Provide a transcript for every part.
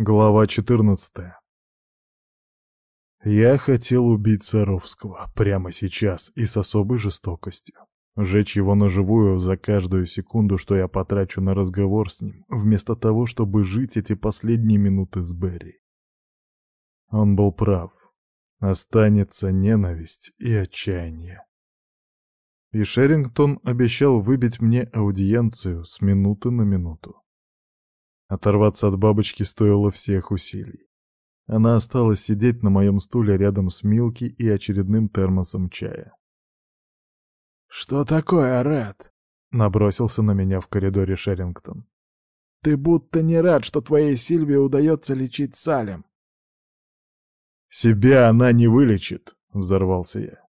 Глава 14 Я хотел убить Саровского прямо сейчас и с особой жестокостью. Жечь его наживую за каждую секунду, что я потрачу на разговор с ним, вместо того, чтобы жить эти последние минуты с Берри. Он был прав. Останется ненависть и отчаяние. И Шерингтон обещал выбить мне аудиенцию с минуты на минуту. Оторваться от бабочки стоило всех усилий. Она осталась сидеть на моем стуле рядом с Милки и очередным термосом чая. «Что такое, Ред?» — набросился на меня в коридоре Шерингтон. «Ты будто не рад, что твоей Сильвии удается лечить Салем». «Себя она не вылечит», — взорвался я.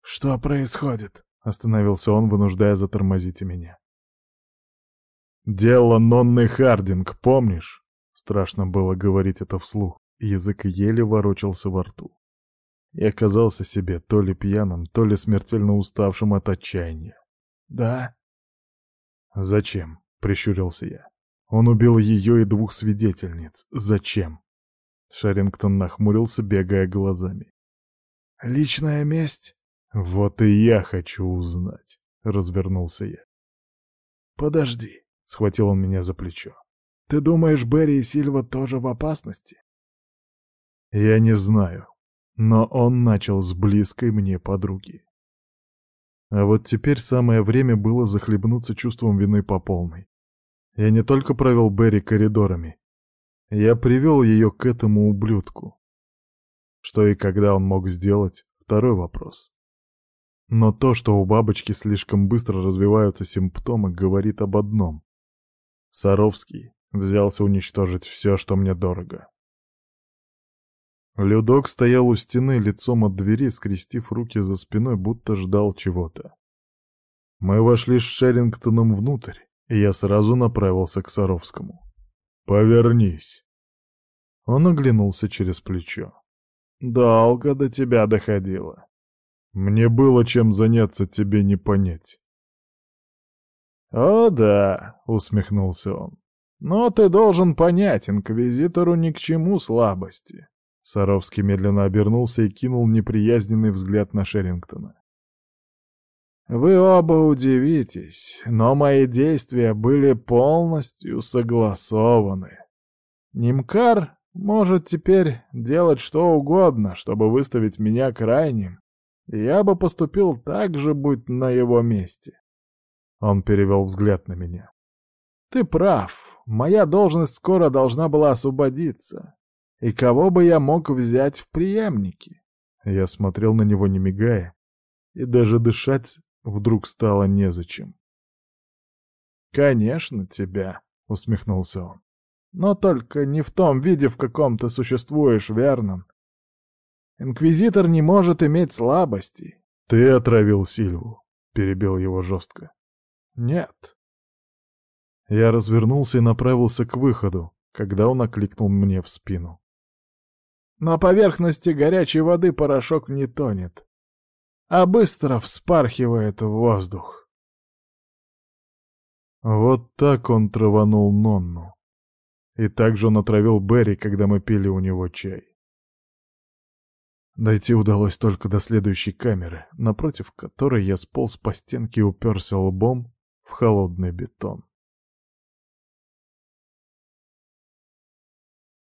«Что происходит?» — остановился он, вынуждая затормозить меня. «Дело Нонны Хардинг, помнишь?» Страшно было говорить это вслух, язык еле ворочался во рту. И оказался себе то ли пьяным, то ли смертельно уставшим от отчаяния. «Да?» «Зачем?» — прищурился я. «Он убил ее и двух свидетельниц. Зачем?» Шарингтон нахмурился, бегая глазами. «Личная месть?» «Вот и я хочу узнать», — развернулся я. «Подожди», Схватил он меня за плечо. «Ты думаешь, Берри и Сильва тоже в опасности?» «Я не знаю, но он начал с близкой мне подруги. А вот теперь самое время было захлебнуться чувством вины по полной. Я не только провел Берри коридорами, я привел ее к этому ублюдку. Что и когда он мог сделать — второй вопрос. Но то, что у бабочки слишком быстро развиваются симптомы, говорит об одном. Саровский взялся уничтожить все, что мне дорого. Людок стоял у стены лицом от двери, скрестив руки за спиной, будто ждал чего-то. Мы вошли с Шерингтоном внутрь, и я сразу направился к Саровскому. «Повернись!» Он оглянулся через плечо. «Долго до тебя доходило. Мне было чем заняться, тебе не понять. «О да», — усмехнулся он. «Но ты должен понять, инквизитору ни к чему слабости». Саровский медленно обернулся и кинул неприязненный взгляд на Шерингтона. «Вы оба удивитесь, но мои действия были полностью согласованы. Нимкар может теперь делать что угодно, чтобы выставить меня крайним, я бы поступил так же, будь на его месте. Он перевел взгляд на меня. «Ты прав. Моя должность скоро должна была освободиться. И кого бы я мог взять в преемники?» Я смотрел на него, не мигая, и даже дышать вдруг стало незачем. «Конечно, тебя», — усмехнулся он. «Но только не в том виде, в каком ты существуешь, Вернон. Инквизитор не может иметь слабостей». «Ты отравил Сильву», — перебил его жестко. «Нет». Я развернулся и направился к выходу, когда он окликнул мне в спину. На поверхности горячей воды порошок не тонет, а быстро вспархивает в воздух. Вот так он траванул Нонну. И так же он отравил Берри, когда мы пили у него чай. Дойти удалось только до следующей камеры, напротив которой я сполз по стенке и уперся лбом в холодный бетон.